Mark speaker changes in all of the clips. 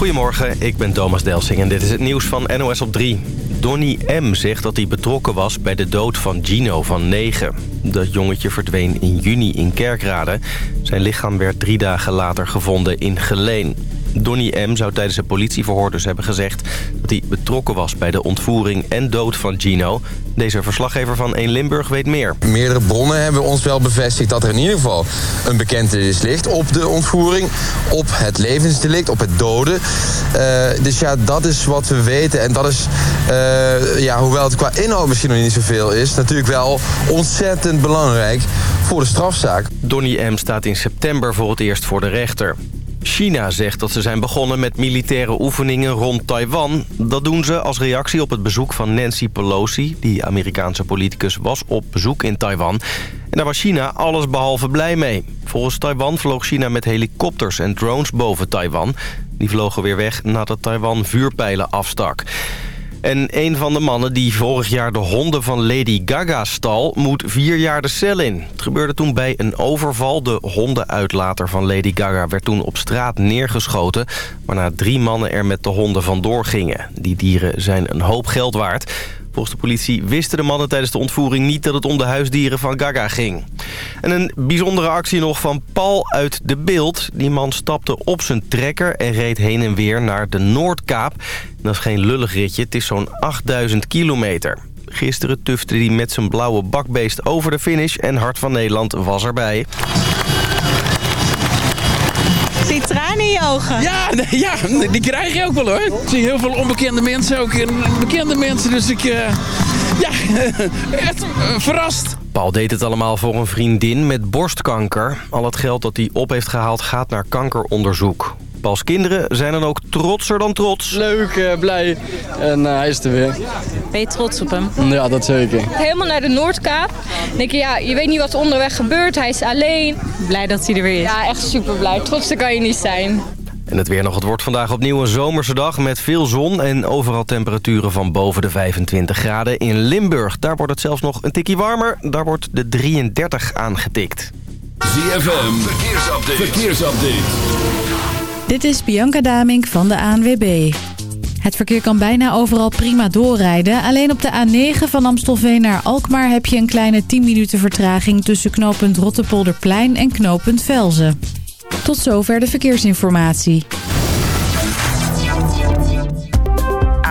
Speaker 1: Goedemorgen, ik ben Thomas Delsing en dit is het nieuws van NOS op 3. Donny M. zegt dat hij betrokken was bij de dood van Gino van 9. Dat jongetje verdween in juni in Kerkrade. Zijn lichaam werd drie dagen later gevonden in Geleen. Donny M. zou tijdens een politieverhoor dus hebben gezegd... dat hij betrokken was bij de ontvoering en dood van Gino. Deze verslaggever van 1 Limburg weet meer.
Speaker 2: Meerdere bronnen hebben ons wel bevestigd dat er in ieder geval een bekentenis ligt... op de ontvoering, op het levensdelict, op het doden. Uh, dus ja, dat is wat we weten. En dat is, uh, ja, hoewel het qua inhoud misschien nog niet zoveel is... natuurlijk wel ontzettend belangrijk voor de strafzaak.
Speaker 1: Donny M. staat in september voor het eerst voor de rechter. China zegt dat ze zijn begonnen met militaire oefeningen rond Taiwan. Dat doen ze als reactie op het bezoek van Nancy Pelosi. Die Amerikaanse politicus was op bezoek in Taiwan. En daar was China allesbehalve blij mee. Volgens Taiwan vloog China met helikopters en drones boven Taiwan. Die vlogen weer weg nadat Taiwan vuurpijlen afstak. En een van de mannen die vorig jaar de honden van Lady Gaga stal... moet vier jaar de cel in. Het gebeurde toen bij een overval. De hondenuitlater van Lady Gaga werd toen op straat neergeschoten... waarna drie mannen er met de honden vandoor gingen. Die dieren zijn een hoop geld waard... Volgens de politie wisten de mannen tijdens de ontvoering niet dat het om de huisdieren van Gaga ging. En een bijzondere actie nog van Paul uit de beeld. Die man stapte op zijn trekker en reed heen en weer naar de Noordkaap. Dat is geen lullig ritje, het is zo'n 8000 kilometer. Gisteren tufte hij met zijn blauwe bakbeest over de finish en Hart van Nederland was erbij.
Speaker 3: Zie tranen in je ogen?
Speaker 4: Ja, ja, die krijg je ook wel hoor. Ik zie heel veel onbekende mensen ook en bekende mensen. Dus ik, uh, ja, echt uh, verrast.
Speaker 1: Paul deed het allemaal voor een vriendin met borstkanker. Al het geld dat hij op heeft gehaald gaat naar kankeronderzoek. Pauls kinderen zijn dan ook trotser dan trots.
Speaker 5: Leuk, uh, blij en uh, hij is er weer.
Speaker 3: Ben je trots op hem?
Speaker 5: Ja, dat zeker.
Speaker 6: Helemaal naar de Noordkaap. denk je, ja, je weet niet wat onderweg gebeurt. Hij is alleen.
Speaker 3: Blij dat hij er weer is.
Speaker 6: Ja, echt super blij. Trots kan je niet zijn.
Speaker 1: En het weer nog. Het wordt vandaag opnieuw een zomerse dag met veel zon... en overal temperaturen van boven de 25 graden. In Limburg, daar wordt het zelfs nog een tikkie warmer. Daar wordt de 33 aangetikt.
Speaker 7: ZFM, verkeersupdate. verkeersupdate.
Speaker 8: Dit is Bianca Damink van de ANWB. Het verkeer kan bijna overal prima doorrijden. Alleen op de A9 van Amstelveen naar Alkmaar heb je een kleine 10 minuten vertraging... tussen knooppunt Rottepolderplein en knooppunt Velzen. Tot zover de verkeersinformatie.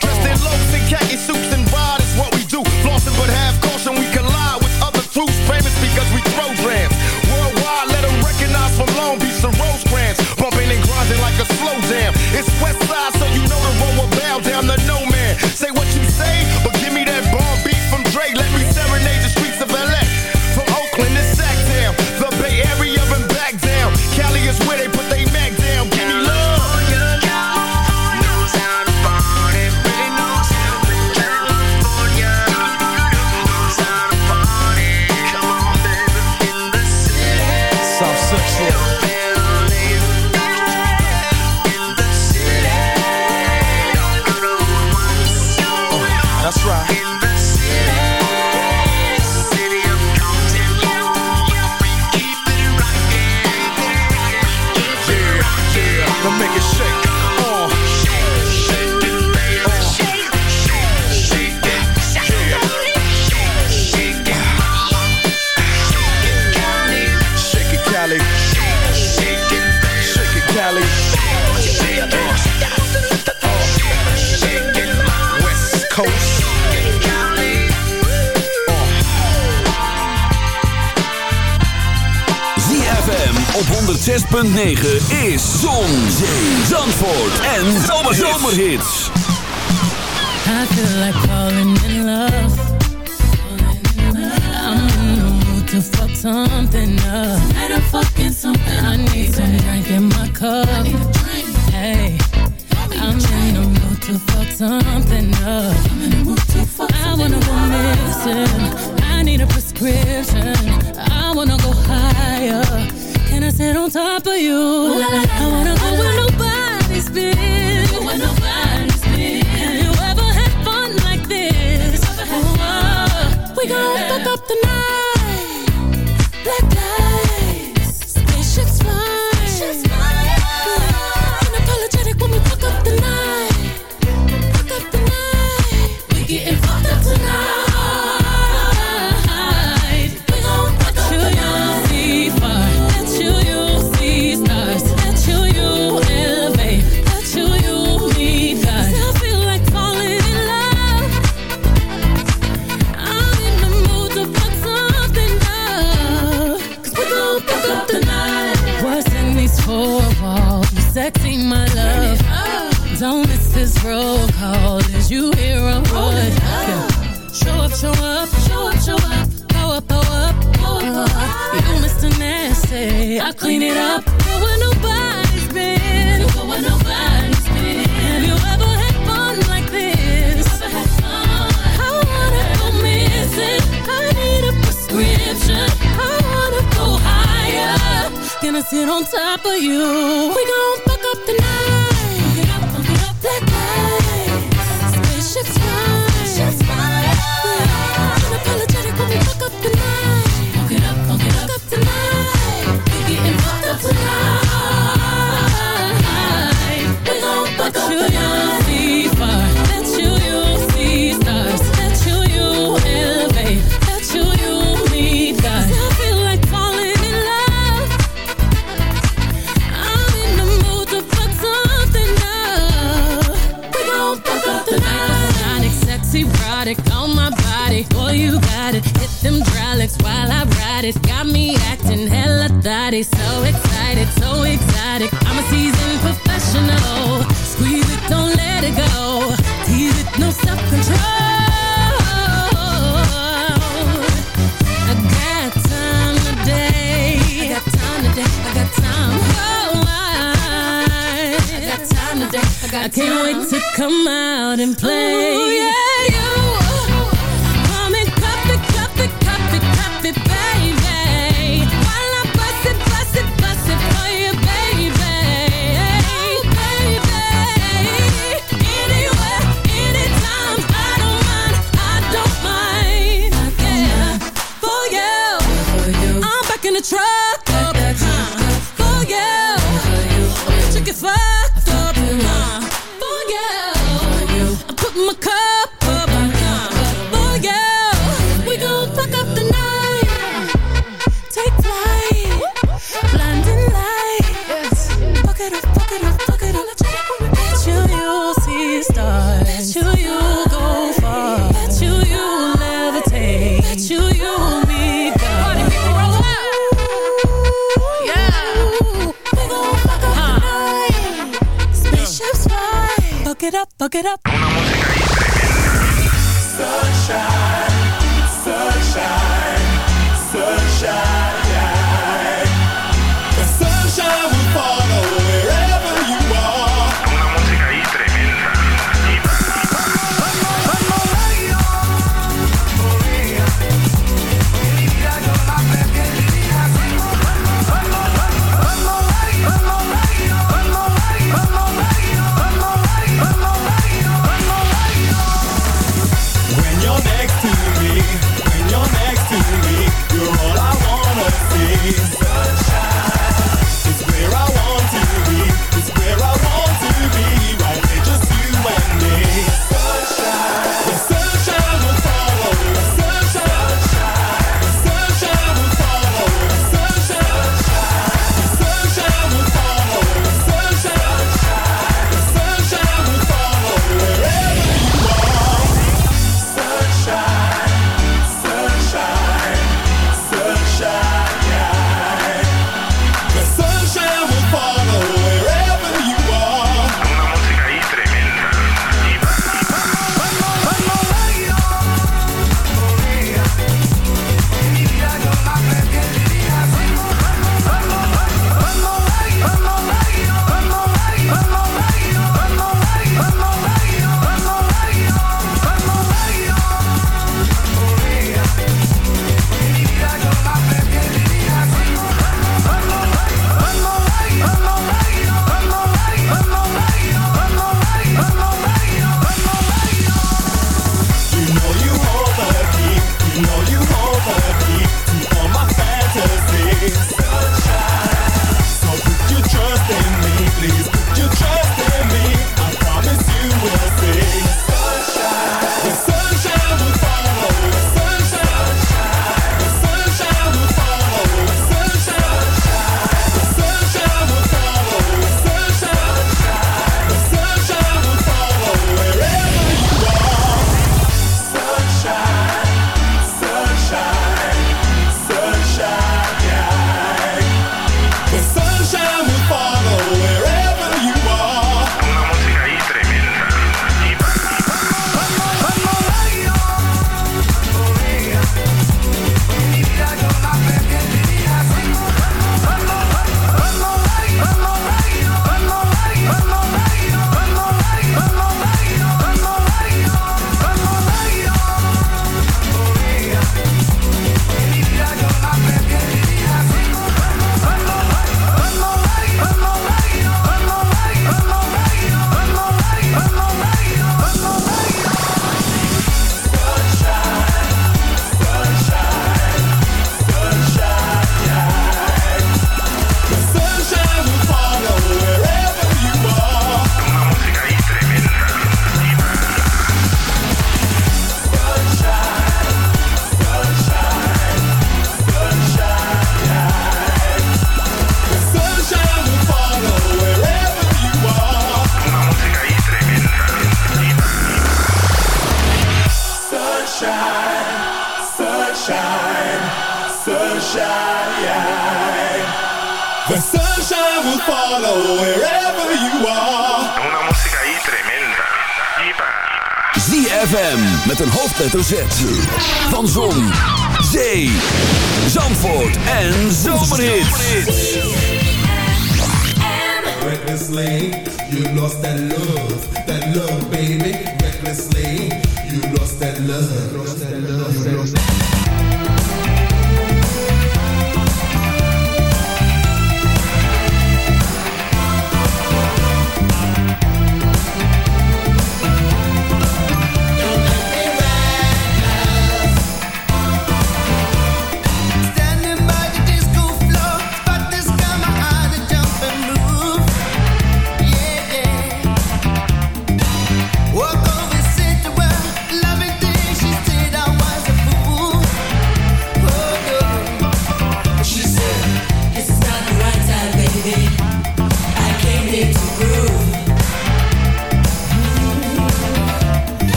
Speaker 9: Just we gon' fuck up the night clean it up. Go where nobody's been. Go where nobody's been. Have you ever had fun like this? Had fun I wanna go missing. I need a prescription. I wanna go higher. Gonna sit on top of you. We gon' fuck up the night out and play. Up, it up.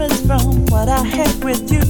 Speaker 10: promise from what I had with you.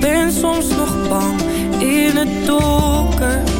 Speaker 11: ben soms nog bang in het donker.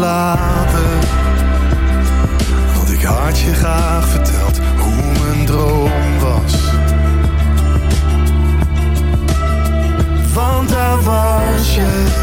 Speaker 12: later. Want ik had je graag verteld hoe mijn droom was. Want daar was je.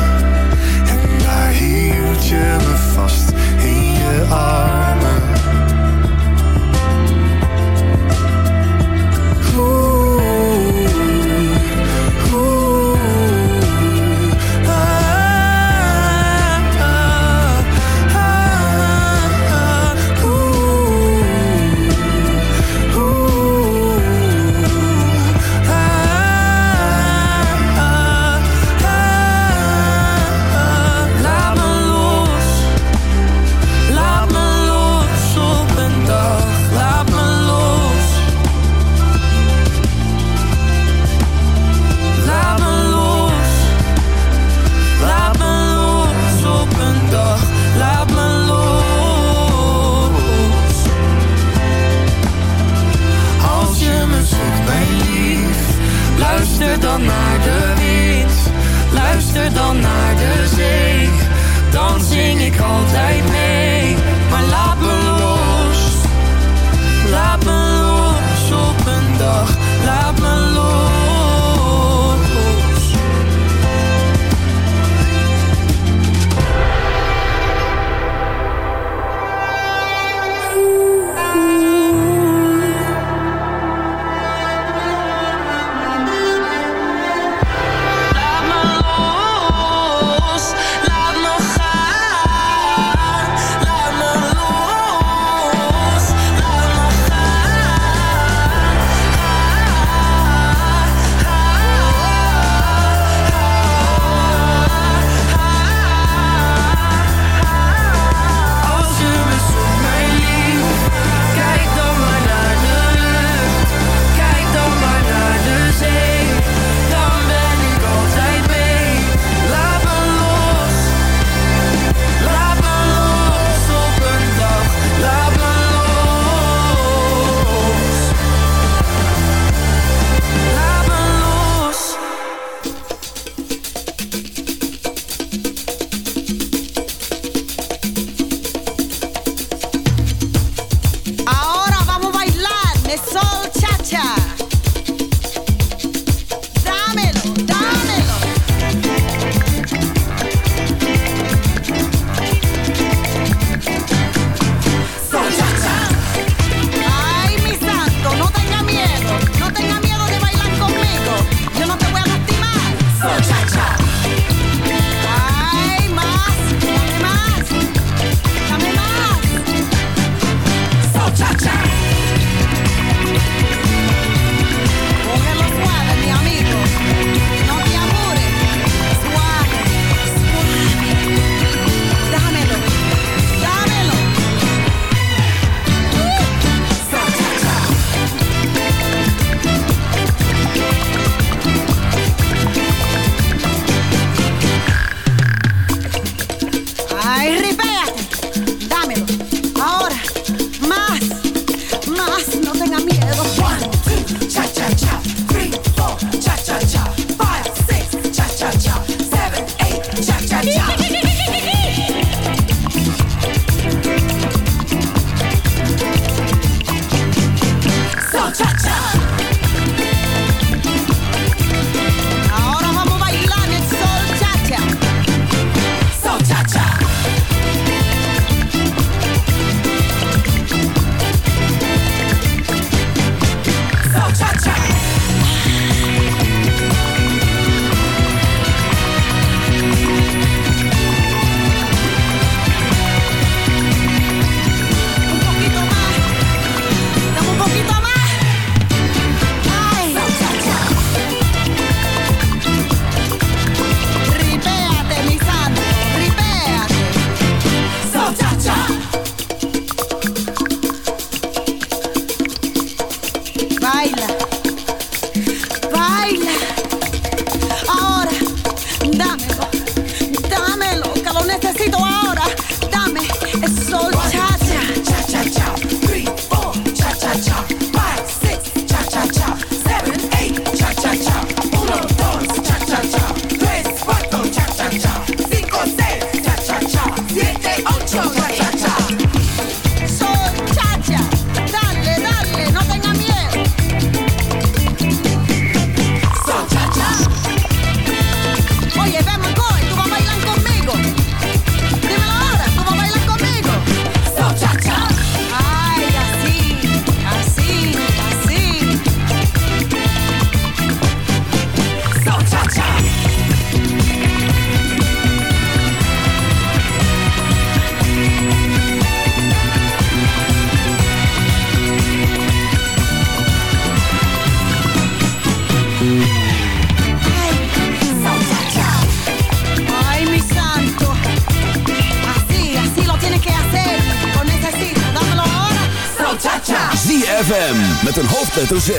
Speaker 7: Hoofdletter Z.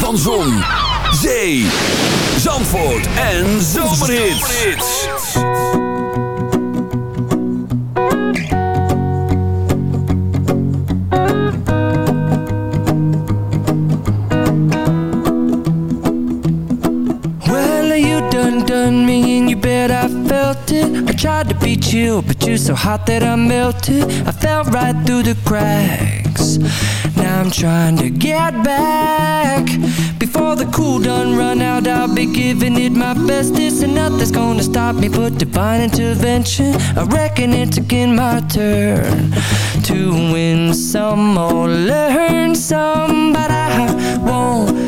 Speaker 7: Van Zon, Zee, Zandvoort en Zomerhits.
Speaker 13: Well, you done done me and you bet I felt it. I tried to beat you, but you're so hot that I melted. I fell right through the cracks. Now I'm trying to get back. Before the cool done run out, I'll be giving it my bestest. And nothing's gonna stop me but divine intervention. I reckon it's again my turn to win some or learn some. But I won't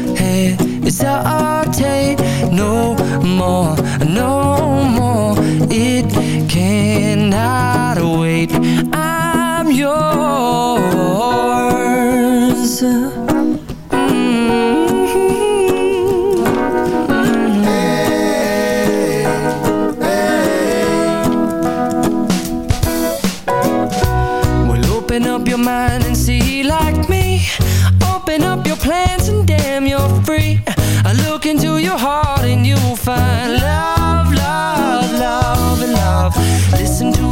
Speaker 13: hesitate no more, no more. It cannot wait. I'm yours. Mm-hmm. Well, open up your mind and see like me. Open up your plans and damn, you're free. I look into your heart and you'll find love, love, love, love. Listen to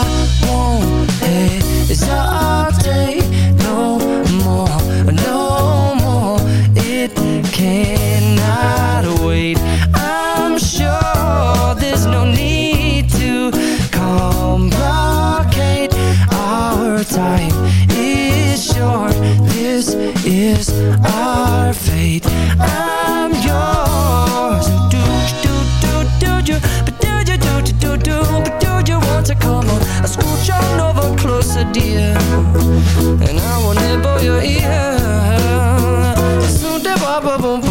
Speaker 13: scooch on over closer, dear, and I will nibble your ear. Ba ba boom boom.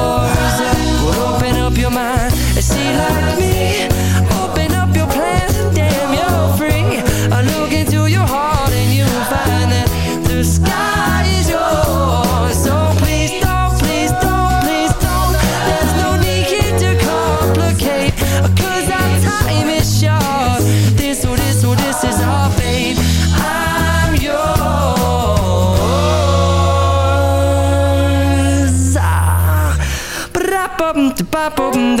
Speaker 14: Fui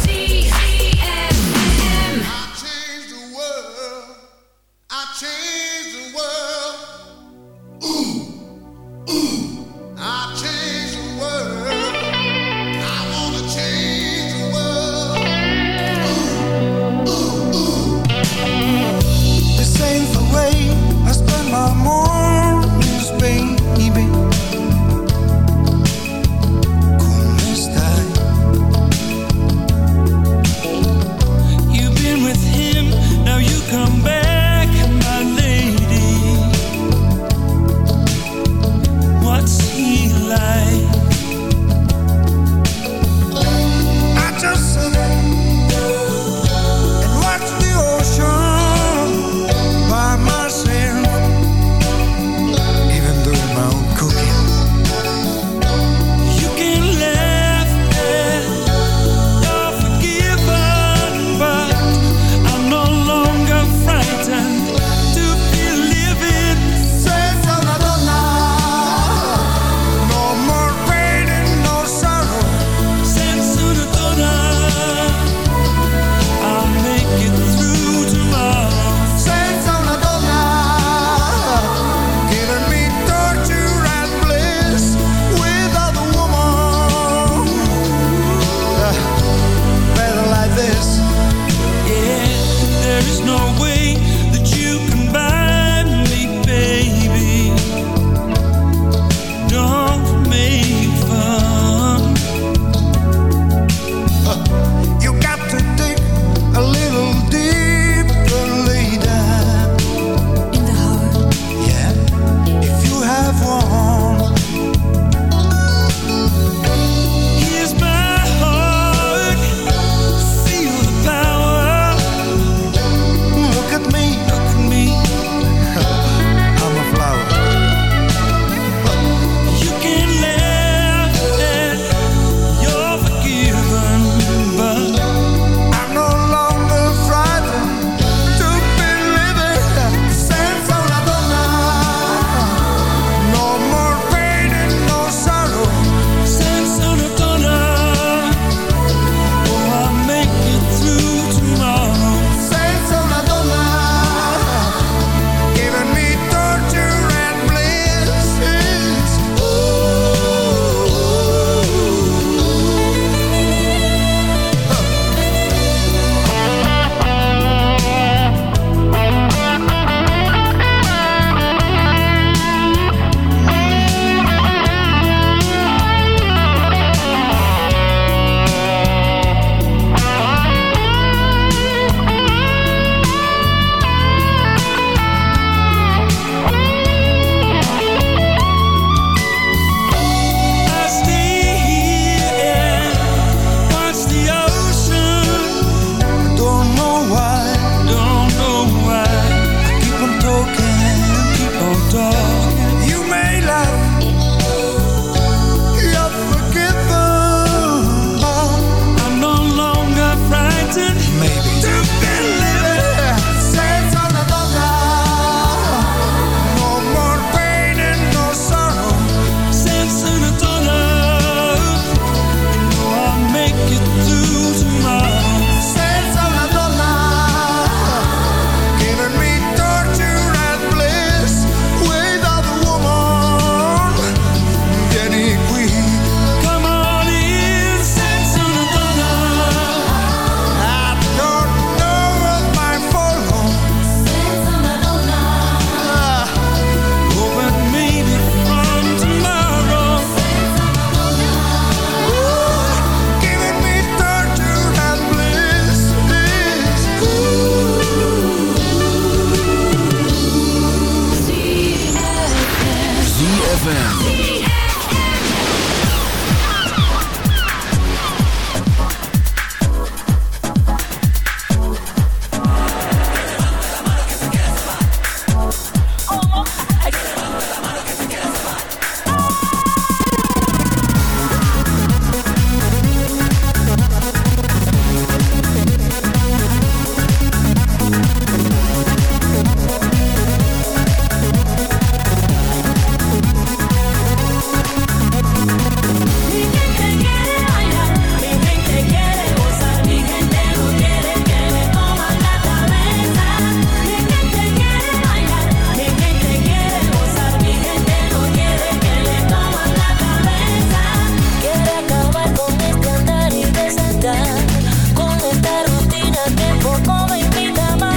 Speaker 9: como invitaba,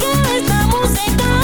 Speaker 9: que esta música